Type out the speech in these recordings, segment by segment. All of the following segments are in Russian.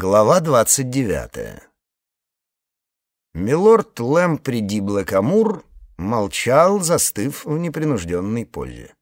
Глава двадцать девятая. Милорд Лэмприди Блэкамур молчал, застыв в непринужденной позе.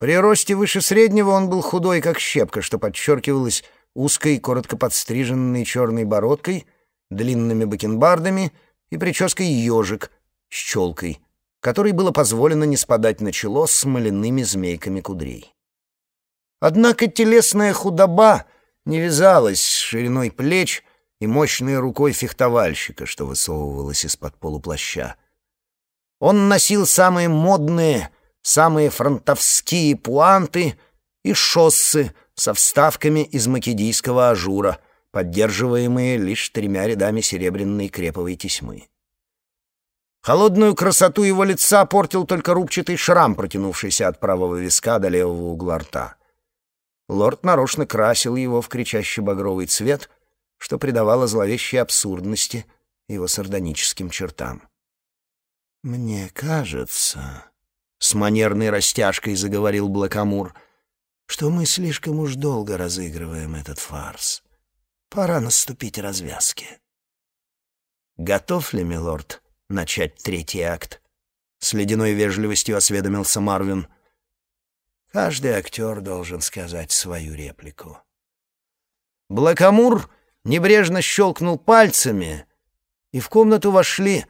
При росте выше среднего он был худой, как щепка, что подчеркивалось узкой, коротко подстриженной черной бородкой, длинными бакенбардами и прической ежик с челкой, которой было позволено не спадать на чело с смоляными змейками кудрей. Однако телесная худоба не вязалась с шириной плеч и мощной рукой фехтовальщика, что высовывалась из-под полуплаща. Он носил самые модные, самые франтовские пуанты и шоссы со вставками из македийского ажура, поддерживаемые лишь тремя рядами серебряной креповой тесьмы. Холодную красоту его лица портил только рубчатый шрам, протянувшийся от правого виска до левого угла рта. Лорд нарочно красил его в кричащий багровый цвет, что придавало зловещей абсурдности его сардоническим чертам. «Мне кажется...» — с манерной растяжкой заговорил Блакамур, «что мы слишком уж долго разыгрываем этот фарс. Пора наступить развязке». «Готов ли, милорд, начать третий акт?» — с ледяной вежливостью осведомился Марвин — Каждый актер должен сказать свою реплику. Блэкамур небрежно щелкнул пальцами, и в комнату вошли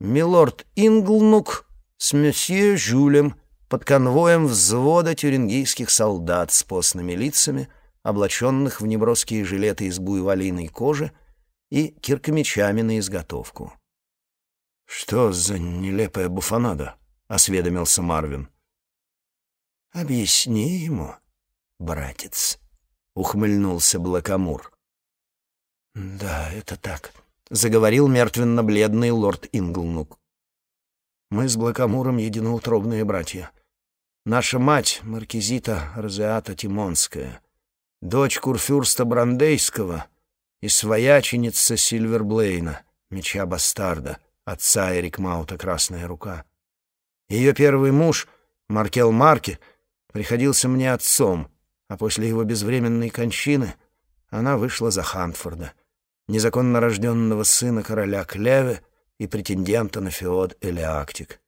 милорд Инглнук с месье Жюлем под конвоем взвода тюрингийских солдат с постными лицами, облаченных в неброские жилеты из буйволиной кожи и киркомечами на изготовку. «Что за нелепая буфанада?» — осведомился Марвин. «Объясни ему, братец», — ухмыльнулся Блакамур. «Да, это так», — заговорил мертвенно-бледный лорд Инглнук. «Мы с Блакамуром единоутробные братья. Наша мать — маркизита Розеата Тимонская, дочь курфюрста Брандейского и свояченица Сильверблейна, меча бастарда, отца Эрик Маута Красная Рука. Ее первый муж, Маркел Марки — приходился мне отцом, а после его безвременной кончины она вышла за Хантфорда, незаконно рожденного сына короля Клеве и претендента на феод Элеактик.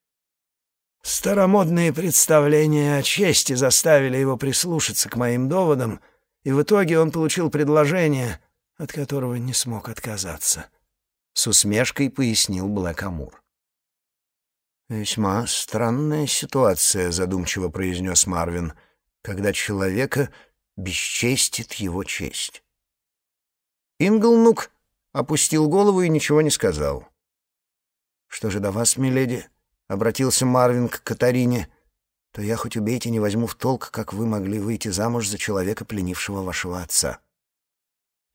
Старомодные представления о чести заставили его прислушаться к моим доводам, и в итоге он получил предложение, от которого не смог отказаться. С усмешкой пояснил Блэкамур. «Весьма странная ситуация», — задумчиво произнес Марвин, «когда человека бесчестит его честь». Инглнук опустил голову и ничего не сказал. «Что же до вас, миледи?» — обратился Марвин к Катарине. «То я хоть убейте не возьму в толк, как вы могли выйти замуж за человека, пленившего вашего отца».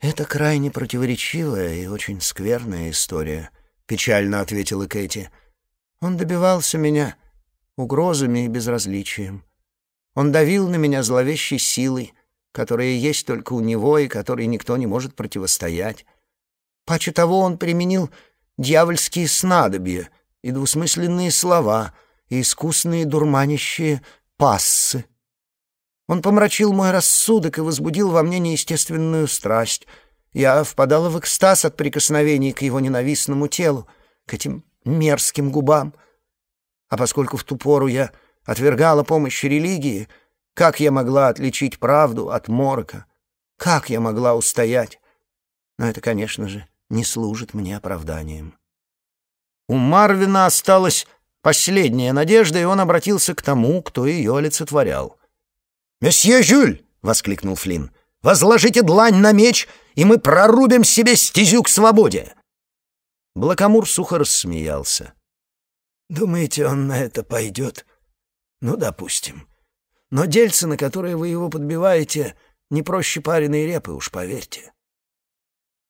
«Это крайне противоречивая и очень скверная история», — печально ответила Кэти. Он добивался меня угрозами и безразличием. Он давил на меня зловещей силой, которая есть только у него и которой никто не может противостоять. Паче того он применил дьявольские снадобья и двусмысленные слова, и искусные дурманящие пассы. Он помрачил мой рассудок и возбудил во мне неестественную страсть. Я впадала в экстаз от прикосновений к его ненавистному телу, к этим мерзким губам. А поскольку в ту пору я отвергала помощь религии, как я могла отличить правду от морока? Как я могла устоять? Но это, конечно же, не служит мне оправданием. У Марвина осталась последняя надежда, и он обратился к тому, кто ее олицетворял. «Месье Жюль!» — воскликнул Флинн. «Возложите длань на меч, и мы прорубим себе стезю к свободе!» Блакамур сухо рассмеялся. «Думаете, он на это пойдет? Ну, допустим. Но дельцы, на которые вы его подбиваете, не проще пареной репы, уж поверьте».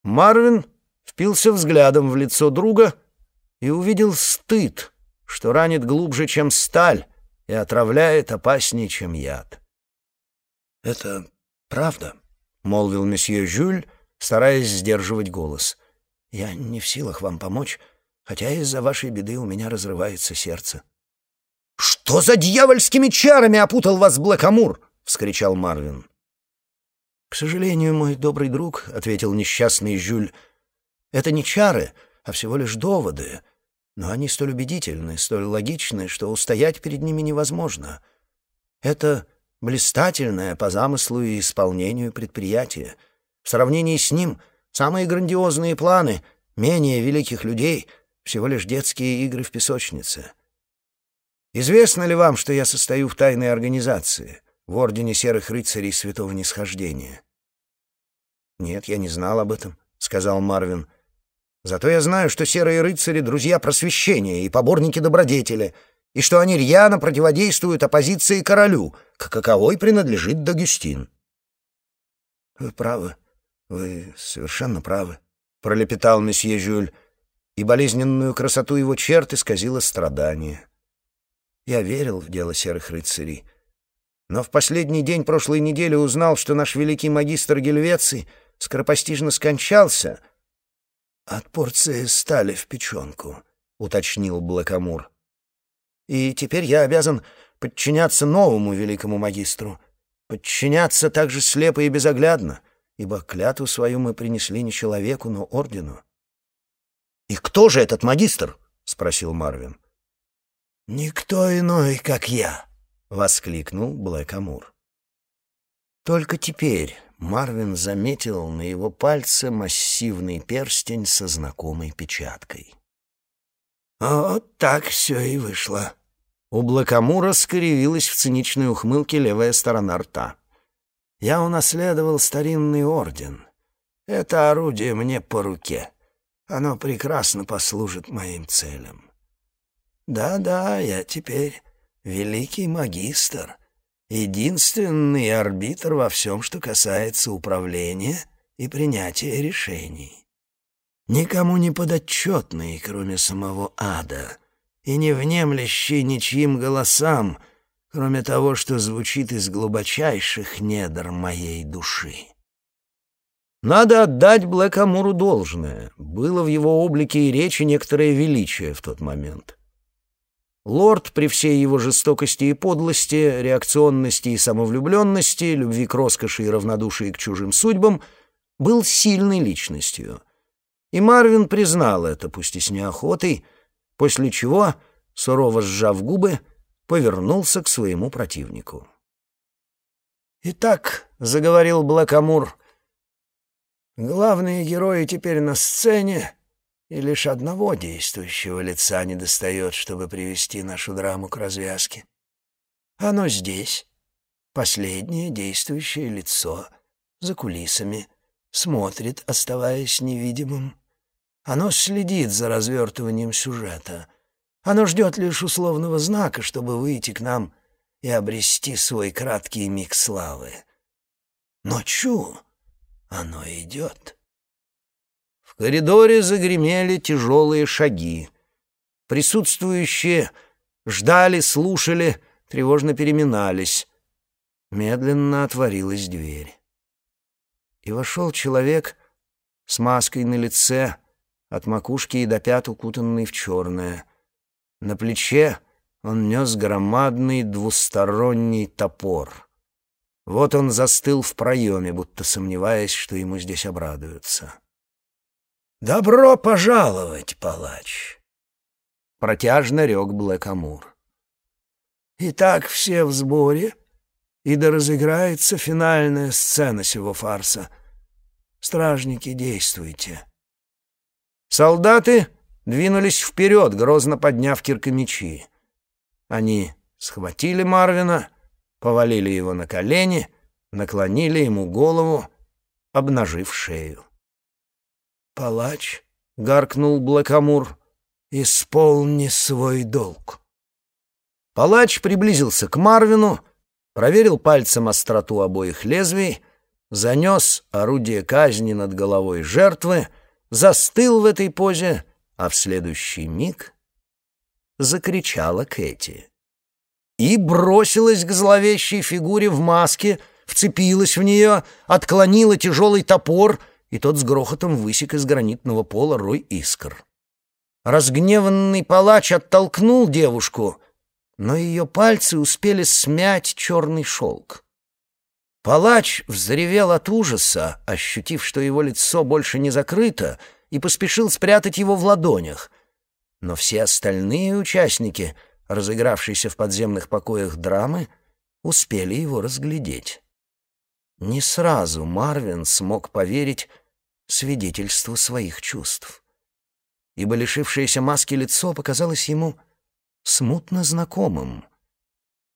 Марвин впился взглядом в лицо друга и увидел стыд, что ранит глубже, чем сталь, и отравляет опаснее, чем яд. «Это правда», — молвил месье Жюль, стараясь сдерживать голос. Я не в силах вам помочь, хотя из-за вашей беды у меня разрывается сердце». «Что за дьявольскими чарами опутал вас Блэкамур?» — вскричал Марвин. «К сожалению, мой добрый друг», — ответил несчастный Жюль, — «это не чары, а всего лишь доводы, но они столь убедительны, столь логичны, что устоять перед ними невозможно. Это блистательное по замыслу и исполнению предприятие. В сравнении с ним самые грандиозные планы, менее великих людей — всего лишь детские игры в песочнице. Известно ли вам, что я состою в тайной организации, в Ордене Серых Рыцарей Святого Нисхождения? «Нет, я не знал об этом», — сказал Марвин. «Зато я знаю, что Серые Рыцари — друзья просвещения и поборники добродетели, и что они рьяно противодействуют оппозиции королю, к каковой принадлежит Дагюстин». «Вы правы, вы совершенно правы», — пролепетал месье Жюль и болезненную красоту его черт исказило страдание. Я верил в дело серых рыцарей, но в последний день прошлой недели узнал, что наш великий магистр Гельвеций скоропостижно скончался от порции стали в печенку, — уточнил Блэкамур. И теперь я обязан подчиняться новому великому магистру, подчиняться так же слепо и безоглядно, ибо клятву свою мы принесли не человеку, но ордену. «И кто же этот магистр?» — спросил Марвин. «Никто иной, как я», — воскликнул Блэк Амур. Только теперь Марвин заметил на его пальце массивный перстень со знакомой печаткой. «Вот так все и вышло». У Блэкамура скривилась в циничной ухмылке левая сторона рта. «Я унаследовал старинный орден. Это орудие мне по руке. Оно прекрасно послужит моим целям. Да-да, я теперь великий магистр, единственный арбитр во всем, что касается управления и принятия решений. Никому не подотчетный, кроме самого ада, и не внемлящий ничьим голосам, кроме того, что звучит из глубочайших недр моей души. Надо отдать Блэкамуру должное. Было в его облике и речи некоторое величие в тот момент. Лорд, при всей его жестокости и подлости, реакционности и самовлюбленности, любви к роскоши и равнодушии к чужим судьбам, был сильной личностью. И Марвин признал это, пусть и с неохотой, после чего, сурово сжав губы, повернулся к своему противнику. «Итак», — заговорил Блэкамур, Главные герои теперь на сцене, и лишь одного действующего лица недостает, чтобы привести нашу драму к развязке. Оно здесь, последнее действующее лицо, за кулисами, смотрит, оставаясь невидимым. Оно следит за развертыванием сюжета. Оно ждет лишь условного знака, чтобы выйти к нам и обрести свой краткий миг славы. Но чу! Оно идет. В коридоре загремели тяжелые шаги. Присутствующие ждали, слушали, тревожно переминались. Медленно отворилась дверь. И вошел человек с маской на лице, от макушки и до пят укутанный в черное. На плече он нес громадный двусторонний топор. Вот он застыл в проеме, будто сомневаясь, что ему здесь обрадуются. «Добро пожаловать, палач!» Протяжно рёк Блэкамур. «Итак, все в сборе, и да разыграется финальная сцена сего фарса. Стражники, действуйте!» Солдаты двинулись вперед, грозно подняв киркомечи. Они схватили Марвина — повалили его на колени, наклонили ему голову, обнажив шею. «Палач», — гаркнул Блэкамур, — «исполни свой долг». Палач приблизился к Марвину, проверил пальцем остроту обоих лезвий, занес орудие казни над головой жертвы, застыл в этой позе, а в следующий миг закричала Кэти и бросилась к зловещей фигуре в маске, вцепилась в нее, отклонила тяжелый топор, и тот с грохотом высек из гранитного пола рой искр. Разгневанный палач оттолкнул девушку, но ее пальцы успели смять черный шелк. Палач взревел от ужаса, ощутив, что его лицо больше не закрыто, и поспешил спрятать его в ладонях. Но все остальные участники, разыгравшиеся в подземных покоях драмы, успели его разглядеть. Не сразу Марвин смог поверить свидетельству своих чувств, ибо лишившееся маски лицо показалось ему смутно знакомым.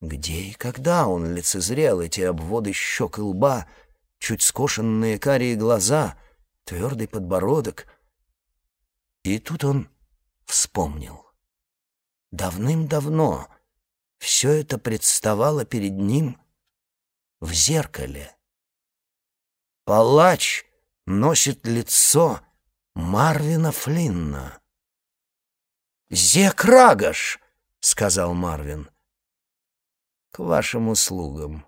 Где и когда он лицезрел эти обводы щек и лба, чуть скошенные карие глаза, твердый подбородок? И тут он вспомнил. Давным-давно все это представало перед ним в зеркале. Палач носит лицо Марвина Флинна. «Зекрагаш!» — сказал Марвин. «К вашим услугам».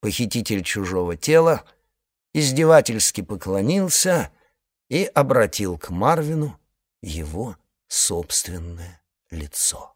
Похититель чужого тела издевательски поклонился и обратил к Марвину его собственное лицо.